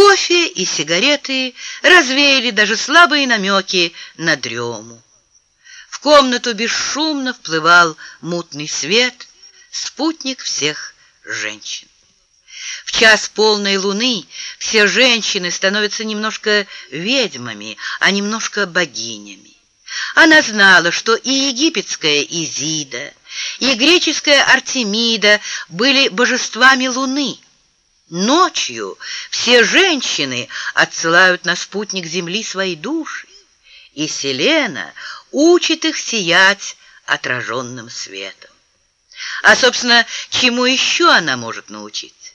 Кофе и сигареты развеяли даже слабые намеки на дрему. В комнату бесшумно вплывал мутный свет, спутник всех женщин. В час полной луны все женщины становятся немножко ведьмами, а немножко богинями. Она знала, что и египетская Изида, и греческая Артемида были божествами луны. Ночью все женщины отсылают на спутник Земли свои души, и Селена учит их сиять отраженным светом. А, собственно, чему еще она может научить?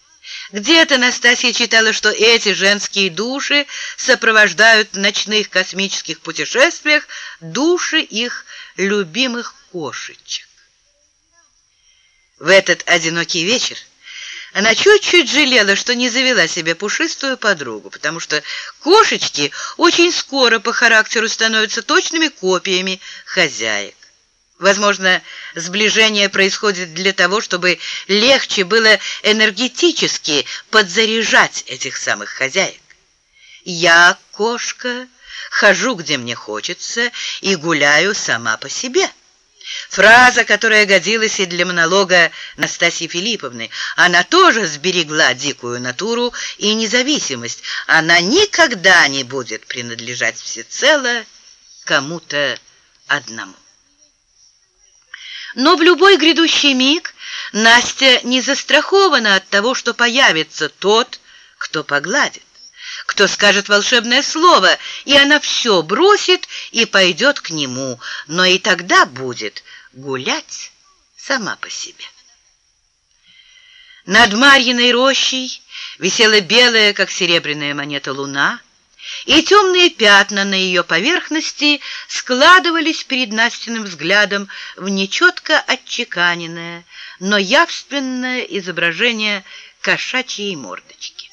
Где-то Настасья читала, что эти женские души сопровождают в ночных космических путешествиях души их любимых кошечек. В этот одинокий вечер она чуть-чуть жалела, что не завела себе пушистую подругу, потому что кошечки очень скоро по характеру становятся точными копиями хозяек. Возможно, сближение происходит для того, чтобы легче было энергетически подзаряжать этих самых хозяек. Я, кошка, хожу, где мне хочется, и гуляю сама по себе. Фраза, которая годилась и для монолога Настасьи Филипповны. Она тоже сберегла дикую натуру и независимость. Она никогда не будет принадлежать всецело кому-то одному. Но в любой грядущий миг Настя не застрахована от того, что появится тот, кто погладит, кто скажет волшебное слово, и она все бросит и пойдет к нему, но и тогда будет гулять сама по себе. Над Марьиной рощей висела белая, как серебряная монета, луна, и темные пятна на ее поверхности складывались перед Настиным взглядом в нечетко отчеканенное, но явственное изображение кошачьей мордочки.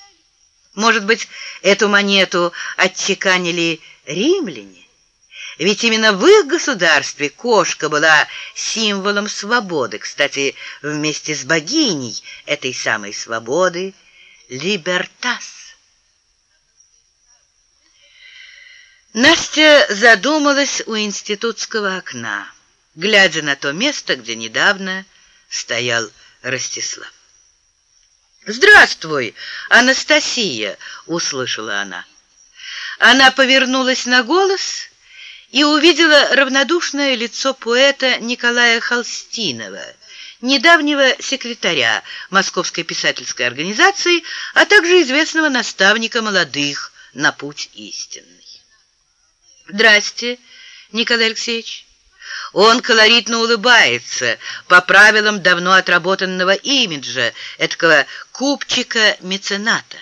Может быть, эту монету отчеканили римляне? Ведь именно в их государстве кошка была символом свободы, кстати, вместе с богиней этой самой свободы — Либертас. Настя задумалась у институтского окна, глядя на то место, где недавно стоял Ростислав. «Здравствуй, Анастасия!» — услышала она. Она повернулась на голос и увидела равнодушное лицо поэта Николая Холстинова, недавнего секретаря Московской писательской организации, а также известного наставника молодых на путь истинный. «Здрасте, Николай Алексеевич». Он колоритно улыбается по правилам давно отработанного имиджа, этого купчика-мецената.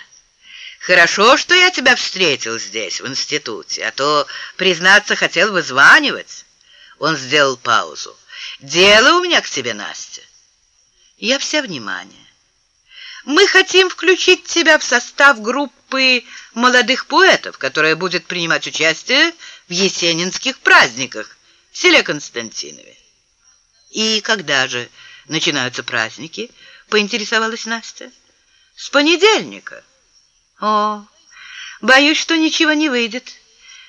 «Хорошо, что я тебя встретил здесь, в институте, а то, признаться, хотел вызванивать». Он сделал паузу. «Дело у меня к тебе, Настя». «Я вся внимание». Мы хотим включить тебя в состав группы молодых поэтов, которая будет принимать участие в есенинских праздниках в селе Константинове. И когда же начинаются праздники? Поинтересовалась Настя. С понедельника. О, боюсь, что ничего не выйдет.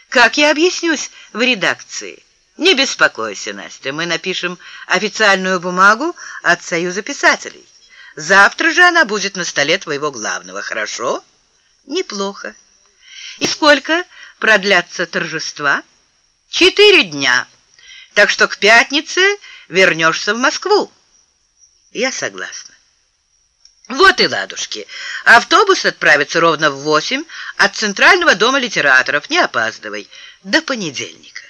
Как я объяснюсь в редакции? Не беспокойся, Настя, мы напишем официальную бумагу от Союза писателей. Завтра же она будет на столе твоего главного, хорошо? Неплохо. И сколько продлятся торжества? Четыре дня. Так что к пятнице вернешься в Москву. Я согласна. Вот и ладушки. Автобус отправится ровно в восемь от Центрального дома литераторов. Не опаздывай. До понедельника.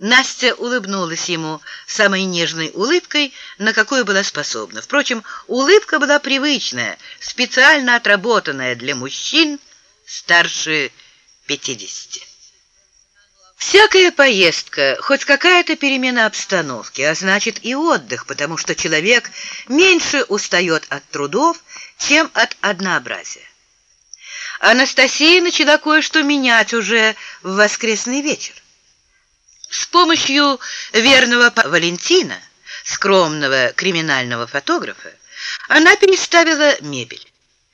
Настя улыбнулась ему самой нежной улыбкой, на какую была способна. Впрочем, улыбка была привычная, специально отработанная для мужчин старше пятидесяти. Всякая поездка, хоть какая-то перемена обстановки, а значит и отдых, потому что человек меньше устает от трудов, чем от однообразия. Анастасия начала кое-что менять уже в воскресный вечер. С помощью верного Валентина, скромного криминального фотографа, она переставила мебель.